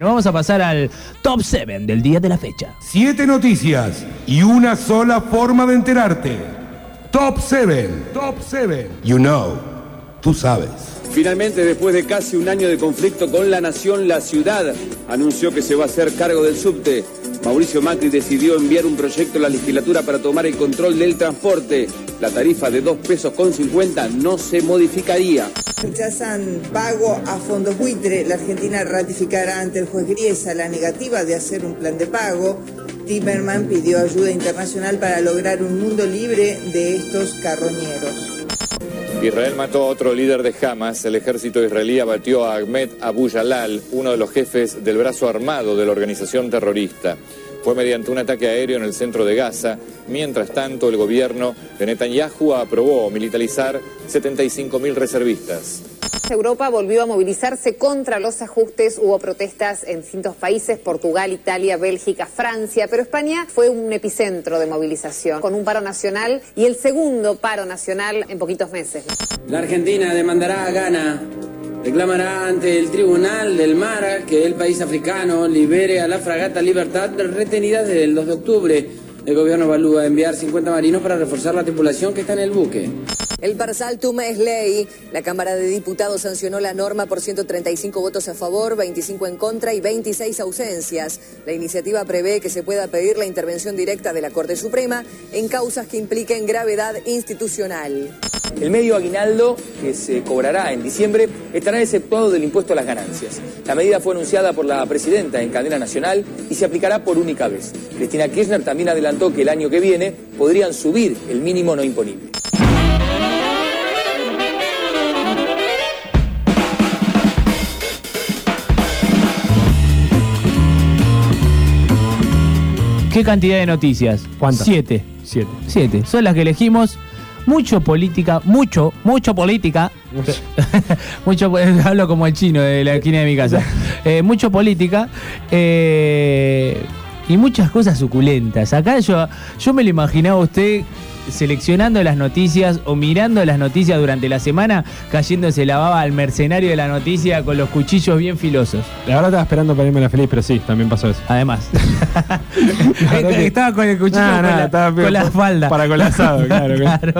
Vamos a pasar al top 7 del día de la fecha. Siete noticias y una sola forma de enterarte. Top 7. Top 7. You know. Tú sabes. Finalmente, después de casi un año de conflicto con la nación, la ciudad anunció que se va a hacer cargo del subte. Mauricio Macri decidió enviar un proyecto a la legislatura para tomar el control del transporte. La tarifa de 2 pesos con 50 no se modificaría. Rechazan pago a fondos buitre. La Argentina ratificará ante el juez Griesa la negativa de hacer un plan de pago. Timerman pidió ayuda internacional para lograr un mundo libre de estos carroñeros. Israel mató a otro líder de Hamas. El ejército israelí abatió a Ahmed Abu Jalal, uno de los jefes del brazo armado de la organización terrorista. Fue mediante un ataque aéreo en el centro de Gaza. Mientras tanto, el gobierno de Netanyahu aprobó militarizar 75.000 reservistas. Europa volvió a movilizarse contra los ajustes. Hubo protestas en distintos países, Portugal, Italia, Bélgica, Francia, pero España fue un epicentro de movilización, con un paro nacional y el segundo paro nacional en poquitos meses. La Argentina demandará a Ghana, reclamará ante el Tribunal del Mar que el país africano libere a la fragata Libertad retenida desde el 2 de octubre. El gobierno evalúa enviar 50 marinos para reforzar la tripulación que está en el buque. El Barsaltum es ley. La Cámara de Diputados sancionó la norma por 135 votos a favor, 25 en contra y 26 ausencias. La iniciativa prevé que se pueda pedir la intervención directa de la Corte Suprema en causas que impliquen gravedad institucional. El medio aguinaldo que se cobrará en diciembre estará exceptuado del impuesto a las ganancias. La medida fue anunciada por la presidenta en cadena nacional y se aplicará por única vez. Cristina Kirchner también adelantó que el año que viene podrían subir el mínimo no imponible. ¿Qué cantidad de noticias? ¿Cuántas? Siete. Siete. Siete. Son las que elegimos. Mucho política, mucho, mucho política. mucho, hablo como el chino de la esquina de mi casa. Eh, mucho política. eh, y muchas cosas suculentas. Acá yo, yo me lo imaginaba a usted seleccionando las noticias o mirando las noticias durante la semana, cayéndose la baba al mercenario de la noticia con los cuchillos bien filosos. La verdad estaba esperando para irme a la feliz, pero sí, también pasó eso. Además. que- Estaba con el cuchillo con, la, estaba con la por- falda. para colazado, claro, claro.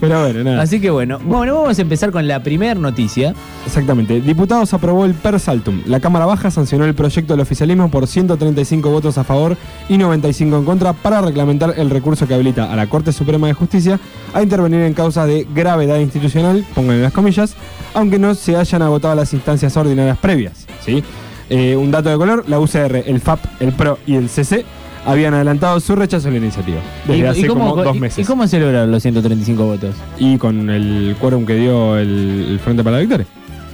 Pero bueno, nada. Así que bueno, bueno, vamos a empezar con la primera noticia. Exactamente. Diputados aprobó el Per Saltum. La Cámara Baja sancionó el proyecto del oficialismo por 135 votos a favor y 95 en contra para reglamentar el recurso que habilita a la Corte Suprema de Justicia a intervenir en causas de gravedad institucional, pónganle las comillas, aunque no se hayan agotado las instancias ordinarias previas. ¿sí? Eh, un dato de color, la UCR, el FAP, el PRO y el CC habían adelantado su rechazo a la iniciativa desde ¿Y- hace y cómo, como dos meses. ¿Y cómo se lograron los 135 votos? Y con el quórum que dio el, el Frente para la Victoria.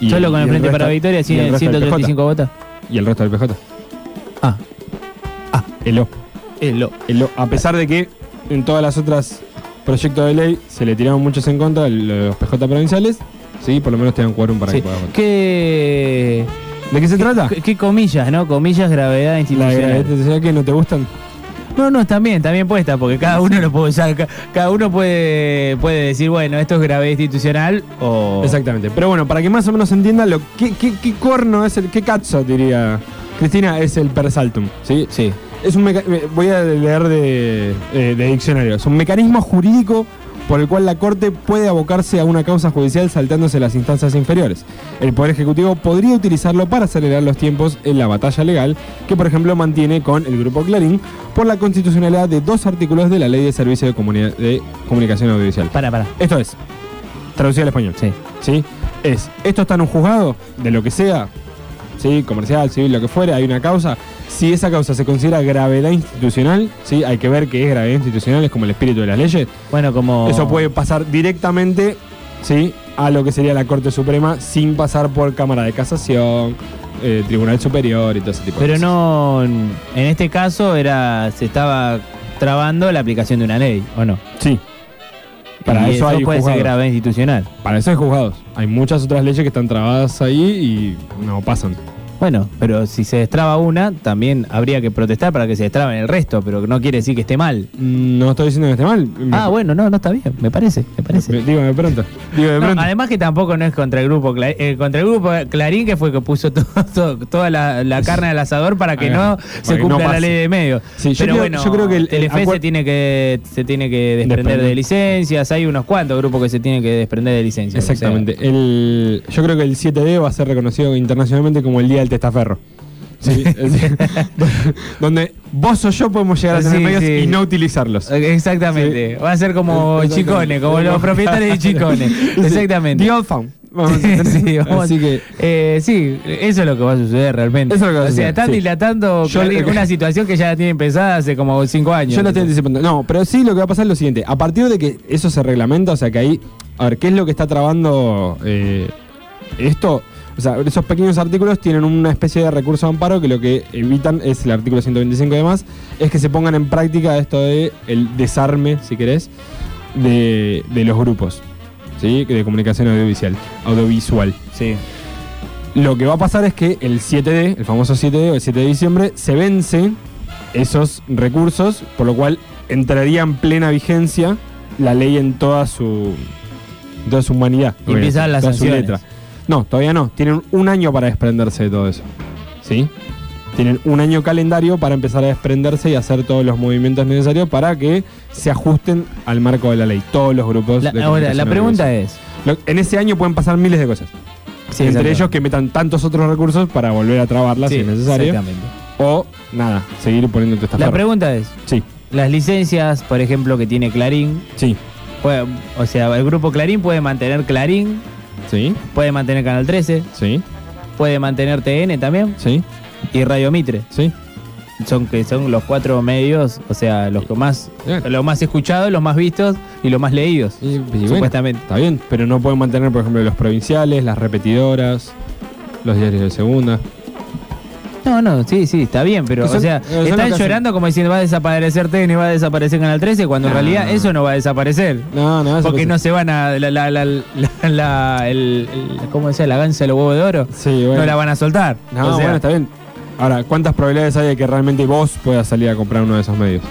Y Solo con el Frente para la Victoria del 135 votos. Y el resto del PJ. Ah. Ah, el O. El O. El O. A pesar de que en todas las otras proyectos de ley se le tiraron muchos en contra, los PJ provinciales, sí, por lo menos tengan quórum para Sí. que puedan votar. ¿Qué, ¿De qué se trata? qué, qué comillas, no? Comillas, gravedad La institucional. que no te gustan. No, no, también, también puesta, porque cada uno lo puede usar, ca- cada uno puede, puede decir, bueno, esto es gravedad institucional o... Exactamente. Pero bueno, para que más o menos se entienda lo qué, qué, qué corno es el, qué cazzo diría Cristina, es el persaltum, ¿sí? Sí. Es un meca- voy a leer de, eh, de diccionario. Es un mecanismo jurídico por el cual la Corte puede abocarse a una causa judicial saltándose las instancias inferiores. El Poder Ejecutivo podría utilizarlo para acelerar los tiempos en la batalla legal que, por ejemplo, mantiene con el Grupo Clarín por la constitucionalidad de dos artículos de la Ley de Servicio de, de Comunicación Audiovisual. Para, para. Esto es, traducido al español. Sí. ¿sí? Es, esto está en un juzgado, de lo que sea, ¿sí? comercial, civil, lo que fuere, hay una causa. Si esa causa se considera gravedad institucional, ¿sí? hay que ver que es gravedad institucional, es como el espíritu de las leyes. Bueno, como... Eso puede pasar directamente ¿sí? a lo que sería la Corte Suprema sin pasar por Cámara de Casación, eh, Tribunal Superior y todo ese tipo de Pero cosas. no, en este caso era se estaba trabando la aplicación de una ley, ¿o no? Sí. Para Y eso, hay puede ser juzgados. gravedad institucional. Para eso hay juzgados. Hay muchas otras leyes que están trabadas ahí y no pasan. Bueno, pero si se destraba una, también habría que protestar para que se destraben el resto, pero no quiere decir que esté mal. Mm, No estoy diciendo que esté mal. Ah, bueno, no, no está bien, me parece, me parece. Me- Dígame pronto. Dígame No, pronto. además que tampoco no es contra el grupo eh, contra el grupo Clarín que fue que puso todo- todo- toda la, la carne al asador para que no se cumpla no la ley de medios. Sí, Pero creo- bueno, yo creo que el- el Telefe se tiene que se tiene que desprender de licencias, hay unos cuantos grupos que se tienen que desprender de licencias. o sea, Exactamente. El, yo creo que el 7D va a ser reconocido internacionalmente como el Día del Testaferro. Sí, donde vos o yo podemos llegar a tener Sí, medios sí. y no utilizarlos. Exactamente. Va a ser como Exactamente. Chicone, como los propietarios de Chicone. Sí. Exactamente. The Old Found. Vamos a. Sí, vamos- Así que eh, sí, eso es lo que va a suceder realmente. Eso es lo que va a o sea, suceder, están dilatando Yo que- una situación que ya la tienen pensada hace como cinco años. Yo lo estoy anticipando. No, pero sí lo que va a pasar es lo siguiente. A partir de que eso se reglamenta, o sea que ahí. A ver, ¿qué es lo que está trabando eh, esto? O sea, esos pequeños artículos tienen una especie de recurso de amparo que lo que evitan es el artículo 125 y demás, es que se pongan en práctica esto de el desarme, si querés, de, de los grupos, ¿sí? De comunicación audiovisual. Audiovisual. Sí. Lo que va a pasar es que el 7D, el famoso 7D o el 7 de diciembre, se vence esos recursos, por lo cual entraría en plena vigencia la ley en toda su, en toda su humanidad. Y empiezan las toda su sanciones. letra. No, todavía no. Tienen un año para desprenderse de todo eso. ¿Sí? Tienen un año calendario para empezar a desprenderse y hacer todos los movimientos necesarios para que se ajusten al marco de la ley. Todos los grupos. La- de ahora, la pregunta es. Lo- en ese año pueden pasar miles de cosas. Sí, Entre ellos que metan tantos otros recursos para volver a trabarlas Sí, si es necesario. exactamente. O, nada, seguir poniendo tu La pregunta es, Sí, las licencias, por ejemplo, que tiene Clarín, sí, puede- o sea, el grupo Clarín puede mantener Clarín, sí, puede mantener Canal 13, sí, puede mantener TN también sí, y Radio Mitre. sí. Son que son los cuatro medios, o sea, los que más los más escuchados, los más vistos y los más leídos. Y- y bueno, supuestamente. está bien, pero no pueden mantener, por ejemplo, los provinciales, las repetidoras, los diarios de segunda. No, no, sí, sí, está bien, pero son- o sea, eh, están hacen. llorando como diciendo va a desaparecer TN y va a desaparecer Canal 13 cuando en No. realidad eso no va a desaparecer. No, no, Porque no se van a la, la, la, la, el, el- ¿cómo decía? La gansa de los huevos de oro. Sí, bueno. No la van a soltar. No, O sea, bueno, está bien. Ahora, ¿cuántas probabilidades hay de que realmente vos puedas salir a comprar uno de esos medios?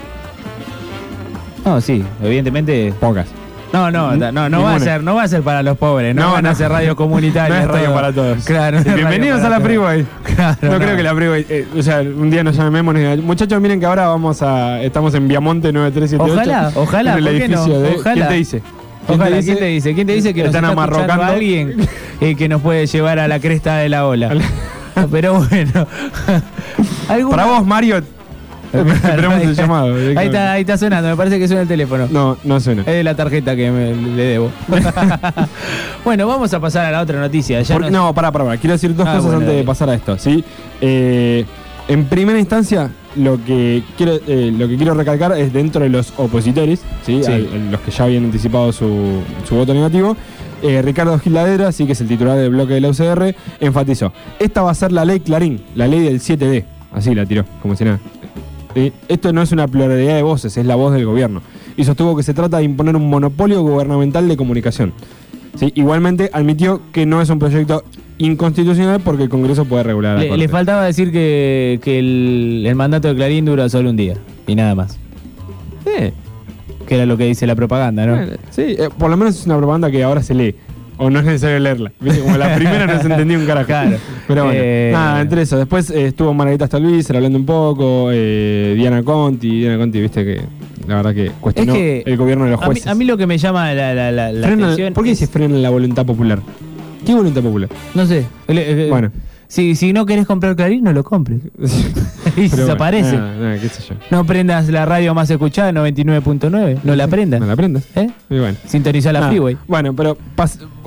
No, sí, evidentemente. Pocas. No, no, no, no, va a ser, no va a ser para los pobres, no, No, van no. a ser radio comunitaria. No es radio para todos. Claro, no Bienvenidos a la todos. Freeway. Claro, no, creo que la Freeway. eh, o sea, un día nos llamemos muchachos, miren que ahora vamos a. Estamos en Viamonte 9378. Ojalá, ojalá, En el ¿por qué no? edificio de. Ojalá. ¿Quién te dice? ¿Quién Ojalá, te dice? ¿quién te dice? ¿Quién te dice que nos Están está amarrocando. alguien eh, que nos puede llevar a la cresta de la ola? Pero bueno. ¿Alguna- Para vos, Mario. Esperamos el llamado. Ahí está, ahí está sonando, me parece que suena el teléfono. No, no suena. Es de la tarjeta que me- le debo. bueno, vamos a pasar a la otra noticia. Ya nos- No, pará, pará, pará. Quiero decir dos Ah, cosas bueno, antes de pasar a esto, ¿sí? Eh, en primera instancia, lo que quiero eh, lo que quiero recalcar es dentro de los opositores, ¿sí? Sí. Al- a los que ya habían anticipado su, su voto negativo. eh, Ricardo Giladera, sí que es el titular del bloque de la UCR, enfatizó: Esta va a ser la ley Clarín, la ley del 7D. Así la tiró, como si nada. ¿Sí? Esto no es una pluralidad de voces, es la voz del gobierno. Y sostuvo que se trata de imponer un monopolio gubernamental de comunicación. ¿Sí? Igualmente admitió que no es un proyecto inconstitucional porque el Congreso puede regular la le, faltaba decir que, que el, el mandato de Clarín dura solo un día. Y nada más. Eh, Que era lo que dice la propaganda, ¿no? sí, eh, por lo menos es una propaganda que ahora se lee. O no es necesario leerla. Como la primera no se entendía un carajo. Claro. Pero bueno, Eh, nada, entre eso. Después eh, estuvo Margarita Stolbizer hablando un poco, eh, Diana Conti. Diana Conti, viste que la verdad que cuestionó Es que el gobierno de los A mí, jueces. a mí lo que me llama la, la, la, la Frena- atención. ¿Por qué es- se frena la voluntad popular? ¿Qué voluntad popular? No sé. El- el- Bueno. Si, si no querés comprar Clarín, no lo compres. y Pero desaparece. bueno, nada, nada, qué sé yo. No prendas la radio más escuchada, 99.9. No la prendas. No la prendas. ¿Eh? Y bueno. Sintoniza la Nada. freeway. Bueno, pero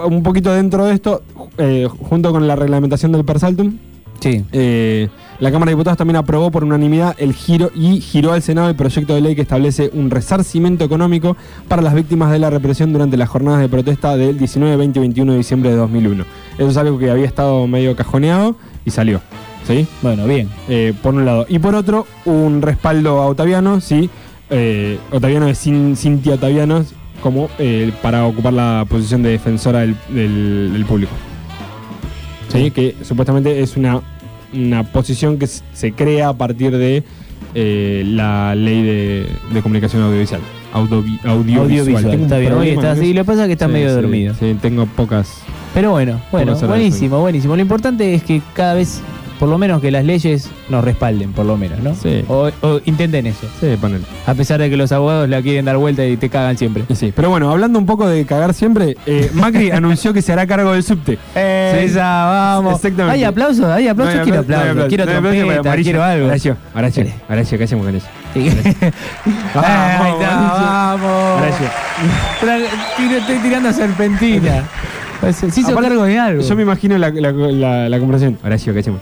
un poquito dentro de esto, eh, junto con la reglamentación del Persaltum, Sí. eh, la Cámara de Diputados también aprobó por unanimidad el giro y giró al Senado el proyecto de ley que establece un resarcimiento económico para las víctimas de la represión durante las jornadas de protesta del 19, 20 y 21 de diciembre de 2001. Eso es algo que había estado medio cajoneado y salió. ¿Sí? Bueno, bien. Eh, por un lado. Y por otro, un respaldo a Otaviano, ¿sí? Eh, Otaviano es Cin- Cintia Otaviano como eh, para ocupar la posición de defensora del, del- del público. ¿Sí? Que supuestamente es una una posición que se crea a partir de eh, la ley de, de comunicación audiovisual. Audiovi- audiovisual. Audiovisual, está bien. Hoy eso. lo que pasa es que está Sí, medio sí, dormido. Sí, tengo pocas. Pero bueno, bueno, buenísimo, buenísimo. Lo importante es que cada vez, por lo menos que las leyes nos respalden, por lo menos, ¿no? Sí. O, o intenten eso. Sí, panel. A pesar de que los abogados la quieren dar vuelta y te cagan siempre. Sí, pero bueno, hablando un poco de cagar siempre, eh, Macri anunció que se hará cargo del subte. Eh, Sí. Esa, vamos. Exactamente. Hay aplausos, hay aplausos, No hay quiero no aplausos, aplausos, quiero no hay aplausos, trompeta, Amarillo, quiero algo. Horacio, Horacio, Horacio, ¿qué hacemos con eso? Sí. Está, vamos. Horacio. Estoy tirando serpentina. Se se hizo Aparte, cargo de algo. Yo me imagino la, la, la, la conversación. Horacio, ¿qué hacemos?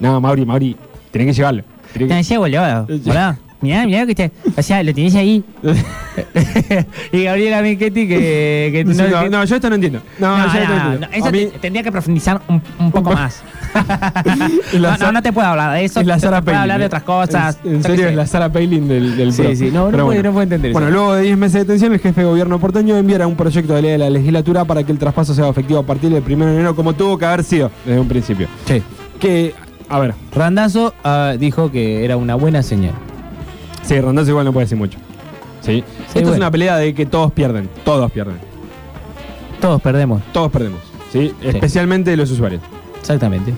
No, Mauri, Mauri, tenés que llevarlo. Tenés que- No, boludo. Boludo. Mirá, mirá que te. O sea, lo tenés ahí. y Gabriela Michetti que. que Sí, no, que- no, yo esto no entiendo. No, No, yo esto no, no entiendo. no, eso mí- tendría que profundizar un, un poco más. no, no, no te puedo hablar de eso. es la Sara Palin, hablar de otras cosas. En, serio, es la Sara Palin del, del Sí, pro. sí, no, no puede- no puede entender Bueno, eso. luego de 10 meses de detención, el jefe de gobierno porteño enviará un proyecto de ley de la legislatura para que el traspaso sea efectivo a partir del 1 de enero, como tuvo que haber sido desde un principio. Sí. Que, a ver, Randazo ah, dijo que era una buena señal. sí, Rondazzo igual no puede decir mucho. ¿Sí? Esto es una pelea de que todos pierden, todos pierden, Todos perdemos. todos perdemos. ¿sí? Especialmente los usuarios. Exactamente.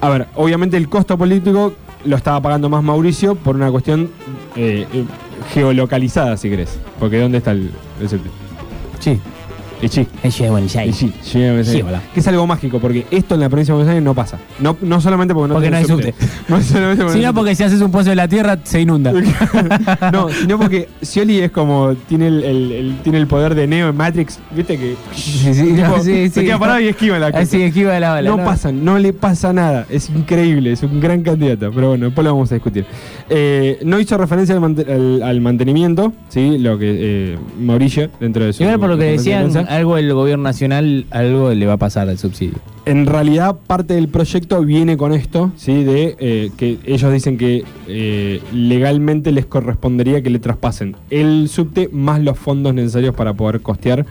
A ver, obviamente el costo político lo estaba pagando más Mauricio por una cuestión eh, eh, geolocalizada, si querés. Porque ¿dónde está el, el? Sí. Sí. Sí, sí. Sí, hola. Que es algo mágico, porque esto en la provincia de Buenos Aires no pasa. No, no solamente porque no, Porque no hay No solamente porque Si no, porque si haces un pozo de la tierra, se inunda. No, sino porque Scioli es como. Tiene el, el- el- tiene el poder de Neo en Matrix. Viste que. Sí, sí, tipo, sí, se sí. queda parado y esquiva la cosa. Así esquiva de la bala. No, pasa, no le pasa nada. Es increíble, es un gran candidato. Pero bueno, después lo vamos a discutir. Eh, no hizo referencia al, mante- al- al mantenimiento, ¿sí? Lo que eh, Mauricio, dentro de su. Igual por lo que decían, algo del gobierno nacional, algo le va a pasar al subsidio. En realidad, parte del proyecto viene con esto, ¿sí? De eh, que ellos dicen que eh, legalmente les correspondería que le traspasen el subte más los fondos necesarios para poder costear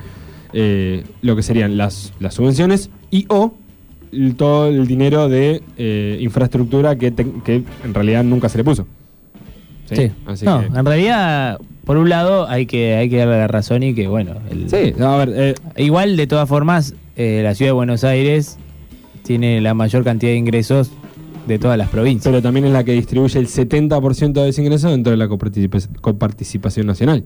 eh, lo que serían las, las subvenciones y o el- todo el dinero de eh, infraestructura que, te- que en realidad nunca se le puso. Sí. Así no, que- en realidad, por un lado, hay que, hay que darle la razón y que, bueno. el- Sí, a ver, eh, Igual, de todas formas, eh, la ciudad de Buenos Aires tiene la mayor cantidad de ingresos de todas las provincias. pero también es la que distribuye el 70% de ese ingreso dentro de la coparticipa- coparticipación nacional.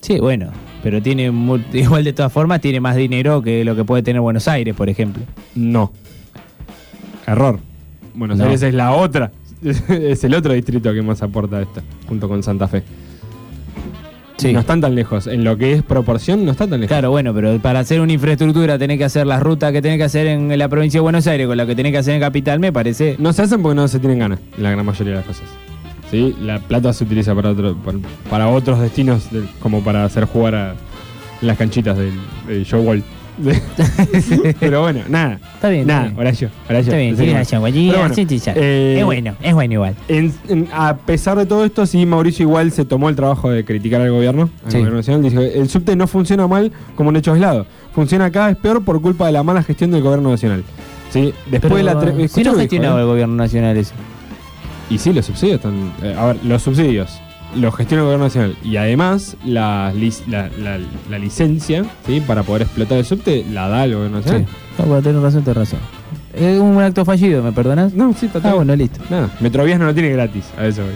Sí, bueno, pero tiene mu- igual de todas formas tiene más dinero que lo que puede tener Buenos Aires, por ejemplo. No. Error. Buenos No. Aires es la otra. es el otro distrito que más aporta esto, junto con Santa Fe. Sí. No están tan lejos. En lo que es proporción, no están tan lejos. Claro, bueno, pero para hacer una infraestructura tenés que hacer las rutas que tenés que hacer en la provincia de Buenos Aires con la que tenés que hacer en Capital, me parece. No se hacen porque no se tienen ganas, la gran mayoría de las cosas. ¿Sí? La plata se utiliza para, otro, para, para otros destinos, como para hacer jugar a las canchitas del, del Show World. Pero bueno, nada. Está bien, Nada, está bien. Horacio, Horacio. Está bien, tiene razón, bueno, sí, eh, es bueno, es bueno igual. En- en- a pesar de todo esto, sí, Mauricio igual se tomó el trabajo de criticar al gobierno, al Sí. gobierno nacional. Dice el subte no funciona mal como un hecho aislado. Funciona cada vez peor por culpa de la mala gestión del gobierno nacional. ¿Sí? Después Pero, de la... si no gestionaba dijo, el gobierno nacional eso. ¿eh? Y sí, los subsidios están... eh, a ver, los subsidios los gestiona el gobierno nacional. Y además, la, la, la- la licencia ¿sí? para poder explotar el subte la da el gobierno nacional. No, bueno, tenés razón, tenés razón. Es un acto fallido, ¿me perdonás? No, sí, total. Ah, bueno, listo. Nada, Metrovías no lo tiene gratis, a eso voy.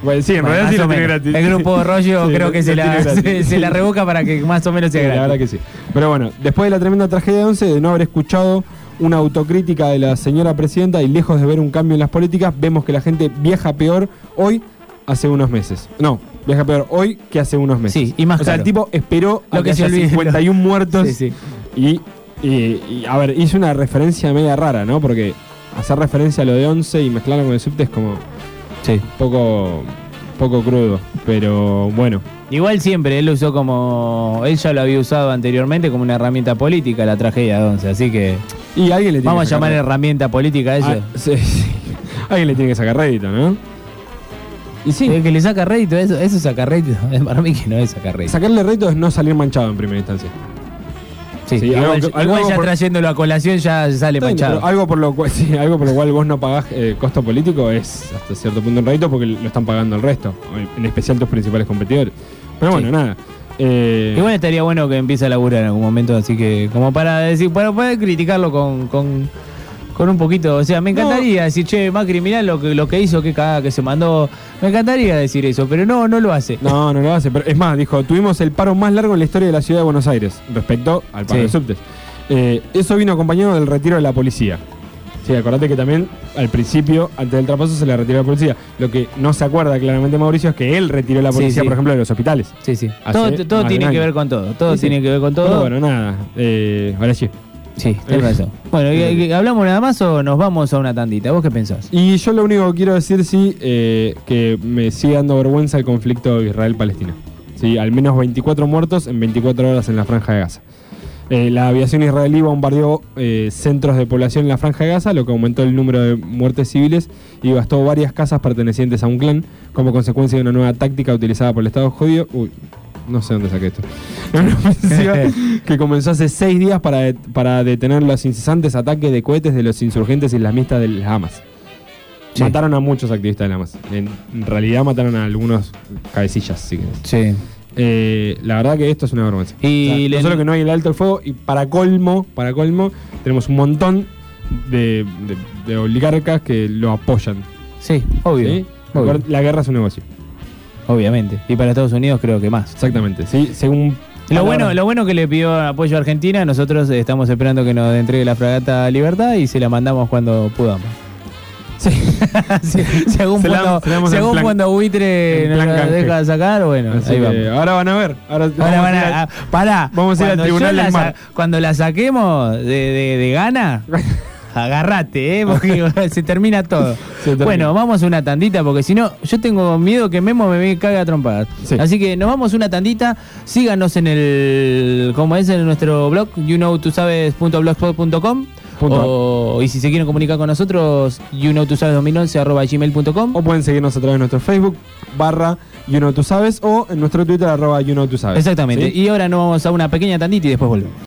Bueno, sí, en Bueno, realidad sí lo tiene gratis. El grupo rollo Sí, creo lo- que se lo la, se, se la revoca para que más o menos sea Sí, gratis. la verdad que sí. Pero bueno, después de la tremenda tragedia de 11, de no haber escuchado una autocrítica de la señora presidenta y lejos de ver un cambio en las políticas, vemos que la gente viaja peor hoy hace unos meses. No, viaja peor hoy que hace unos meses. Sí, y más O sea, el tipo esperó Lo a que que se haya olvide, 51 muertos Sí, sí. Y, y- y, a ver, hizo una referencia media rara, ¿no? Porque hacer referencia a lo de 11 y mezclarlo con el subte es como Sí. poco, poco crudo. Pero bueno, Igual siempre, él lo usó como. Él ya lo había usado anteriormente como una herramienta política, la tragedia de 11. Así que. y alguien le tiene Vamos a que llamar herramienta política a eso. Ah, sí, sí. Alguien le tiene que sacar rédito, ¿no? Y sí, El que le saca rédito, eso, eso saca rédito. Para mí que no es sacar rédito. sacarle rédito es no salir manchado en primera instancia. Sí, Sí, igual, algo que- igual algo ya por- trayéndolo a colación ya sale Está manchado. algo por lo cual, sí, algo por lo cual vos no pagás eh, costo político es hasta cierto punto un rédito porque lo están pagando el resto, en especial tus principales competidores. Pero bueno, Sí. nada. eh, Igual estaría bueno que empiece a laburar en algún momento, así que como para decir, para poder criticarlo con, con, con un poquito, o sea, me encantaría decir, che, Macri, mirá lo que, lo que hizo, qué cagada que se mandó, me encantaría decir eso, pero no, no lo hace. No, no lo hace. Pero es más, dijo, tuvimos el paro más largo en la historia de la ciudad de Buenos Aires respecto al paro Sí. de subtes. Eh, eso vino acompañado del retiro de la policía. Sí, acordate que también al principio, antes del trapazo, se le retiró la policía. Lo que no se acuerda claramente Mauricio es que él retiró la policía, sí. por ejemplo, de los hospitales. Sí, sí. Todo, todo tiene que ver con todo, todo sí. tiene que ver con todo. Pero bueno, nada. Eh, ahora sí. Sí, tenés razón. Bueno, ¿y- y- ¿hablamos nada más o nos vamos a una tandita? ¿Vos qué pensás? Y yo lo único que quiero decir, sí, eh, que me sigue dando vergüenza el conflicto Israel-Palestina. Sí, al menos 24 muertos en 24 horas en la Franja de Gaza. Eh, la aviación israelí bombardeó eh, centros de población en la Franja de Gaza, lo que aumentó el número de muertes civiles y gastó varias casas pertenecientes a un clan como consecuencia de una nueva táctica utilizada por el Estado judío. Uy, no sé dónde saqué esto. Una ofensiva que comenzó hace seis días para, de- para detener los incesantes ataques de cohetes de los insurgentes islamistas del Hamas. Sí. Mataron a muchos activistas del Hamas. En, en realidad mataron a algunos cabecillas, querés. Sí. Eh, la verdad que esto es una vergüenza. Y O sea, le- no solo que no hay el alto el fuego, y para colmo, para colmo, tenemos un montón de, de- de oligarcas que lo apoyan. Sí, obvio. ¿sí? obvio. La guerra es un negocio. Obviamente. Y para Estados Unidos creo que más. Exactamente. ¿sí? Según Lo bueno, lo bueno que le pidió apoyo a Argentina, nosotros estamos esperando que nos entregue la fragata Libertad y se la mandamos cuando podamos. Sí. Sí, según Se la- cuando, se según plan- cuando Buitre nos la canje. deja sacar, bueno, Así ahí vamos. ahora van a ver. Ahora, Ahora vamos van a a- a- ah, pará, vamos a ir al Tribunal del Mar. Cuando la saquemos de, de- de gana, agarrate, ¿eh? porque se termina todo. Se termina. Bueno, vamos a una tandita, porque si no, yo tengo miedo que Memo me caiga a trompadas. Sí. Así que nos vamos a una tandita. Síganos en el, como es, en nuestro blog, youknowtusabes.blogspot.com. Punto. O, y si se quieren comunicar con nosotros, youknowtusabes2011 arroba gmail.com. O pueden seguirnos a través de nuestro Facebook, barra You Know Tú Sabes, o en nuestro Twitter, arroba You Know Tú Sabes. Exactamente. ¿Sí? Y ahora nos vamos a una pequeña tandita y después volvemos.